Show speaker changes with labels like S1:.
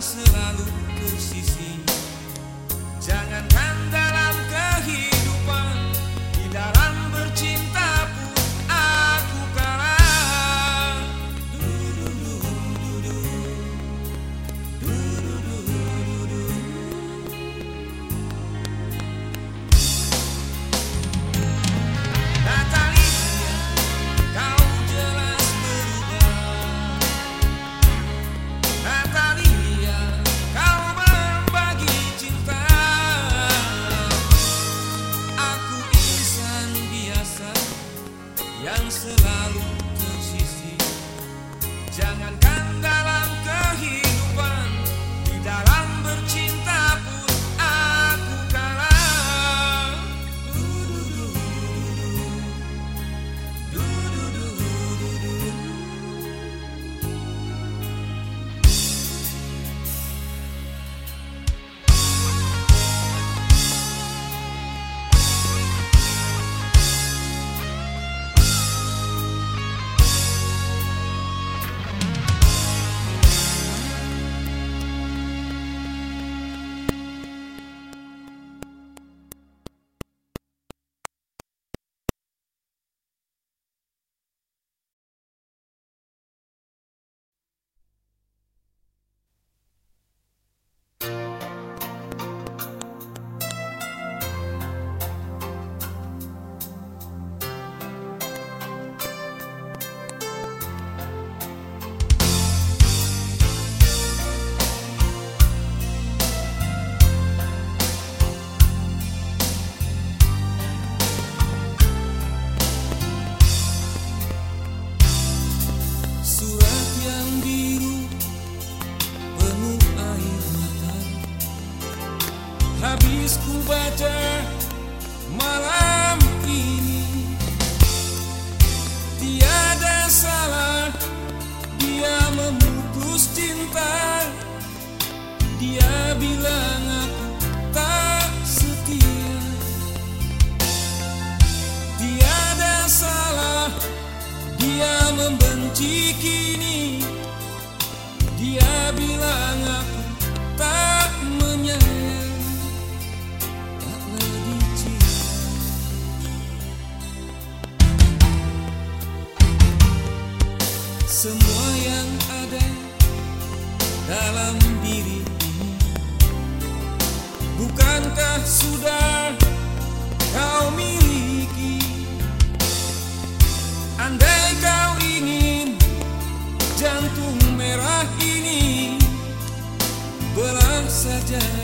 S1: cancelado por si sim. Jangan Jangankan habis ku baca malam ini Tiada salah. Dia memutus cinta. Dia bilang aku tak setia. Tiada salah. Dia membenci kita. Semua yang ada dalam diri ini. Bukankah sudah kau miliki? Andai kau ingin jantung merah ini Belah saja.